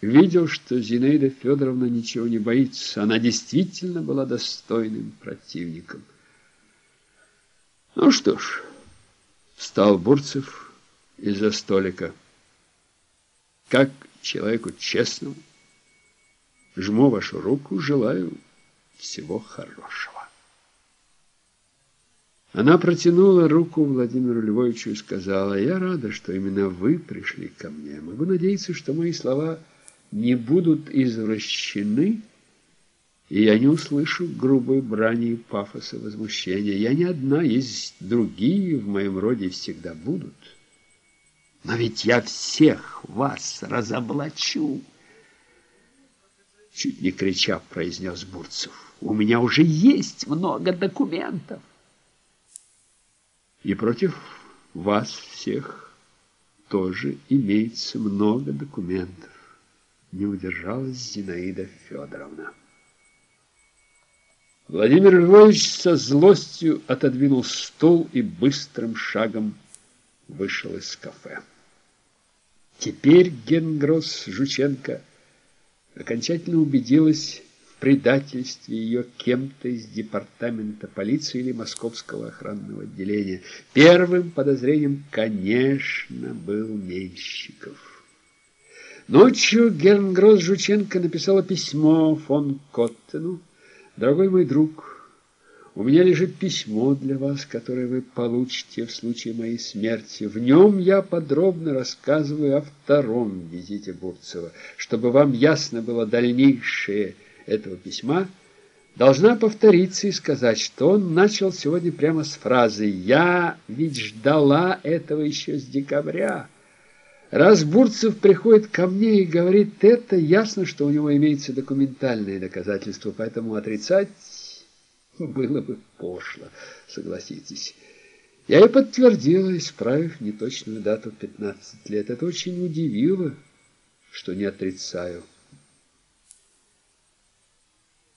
видел, что Зинаида Федоровна ничего не боится. Она действительно была достойным противником. Ну что ж, встал Бурцев из-за столика. Как человеку честному, жму вашу руку, желаю всего хорошего. Она протянула руку Владимиру Львовичу и сказала, «Я рада, что именно вы пришли ко мне. Могу надеяться, что мои слова не будут извращены, и я не услышу грубой брани и пафоса возмущения. Я не одна, есть другие в моем роде всегда будут. Но ведь я всех вас разоблачу!» Чуть не крича, произнес Бурцев. «У меня уже есть много документов!» И против вас всех тоже имеется много документов. Не удержалась Зинаида Федоровна. Владимир Львович со злостью отодвинул стул и быстрым шагом вышел из кафе. Теперь Генгросс Жученко окончательно убедилась предательстве ее кем-то из департамента полиции или московского охранного отделения. Первым подозрением, конечно, был Менщиков. Ночью Гернгросс Жученко написала письмо фон Коттену. «Дорогой мой друг, у меня лежит письмо для вас, которое вы получите в случае моей смерти. В нем я подробно рассказываю о втором визите Бурцева, чтобы вам ясно было дальнейшее этого письма, должна повториться и сказать, что он начал сегодня прямо с фразы «Я ведь ждала этого еще с декабря». Раз Бурцев приходит ко мне и говорит это, ясно, что у него имеется документальные доказательства, поэтому отрицать было бы пошло, согласитесь. Я и подтвердила, исправив неточную дату 15 лет. Это очень удивило, что не отрицаю.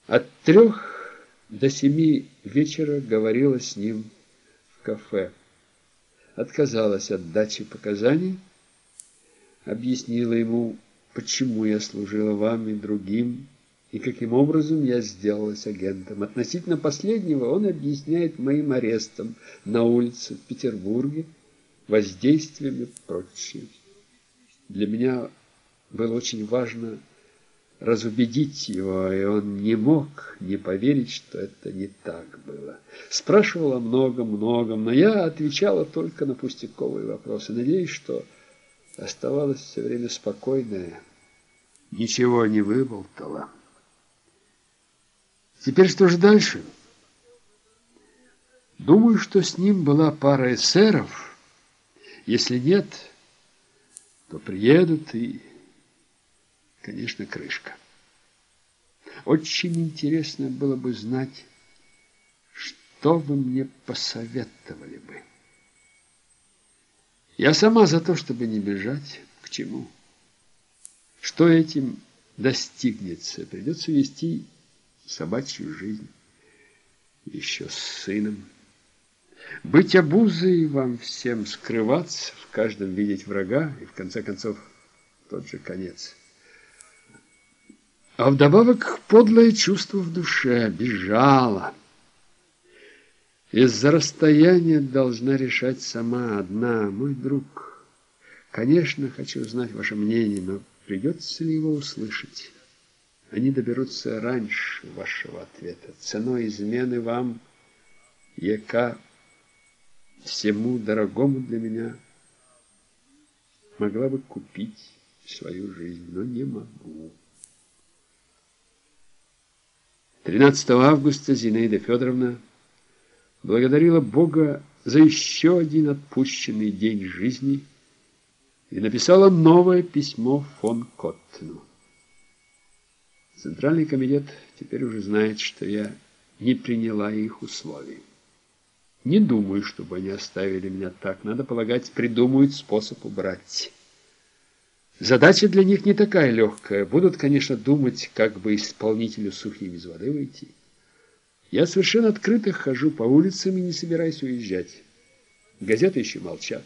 От трех до семи вечера говорила с ним в кафе. Отказалась от дачи показаний, объяснила ему, почему я служила вам и другим, и каким образом я сделалась агентом. Относительно последнего он объясняет моим арестом на улице в Петербурге, воздействием и прочее. Для меня было очень важно разубедить его, и он не мог не поверить, что это не так было. Спрашивал о многом-многом, но я отвечала только на пустяковые вопросы. Надеюсь, что оставалась все время спокойная, ничего не выболтала. Теперь что же дальше? Думаю, что с ним была пара эсеров. Если нет, то приедут и конечно, крышка. Очень интересно было бы знать, что вы мне посоветовали бы. Я сама за то, чтобы не бежать. К чему? Что этим достигнется? Придется вести собачью жизнь. Еще с сыном. Быть обузой вам всем, скрываться, в каждом видеть врага и, в конце концов, тот же конец. А вдобавок подлое чувство в душе бежало. Из-за расстояния должна решать сама одна. Мой друг, конечно, хочу знать ваше мнение, но придется ли его услышать? Они доберутся раньше вашего ответа. Ценой измены вам, яка всему дорогому для меня, могла бы купить свою жизнь, но не могу. 13 августа Зинаида Федоровна благодарила Бога за еще один отпущенный день жизни и написала новое письмо фон Коттену. Центральный комитет теперь уже знает, что я не приняла их условий. Не думаю, чтобы они оставили меня так. Надо полагать, придумают способ убрать. Задача для них не такая легкая. Будут, конечно, думать, как бы исполнителю сухим из воды выйти. Я совершенно открыто хожу по улицам и не собираюсь уезжать. Газеты еще молчат.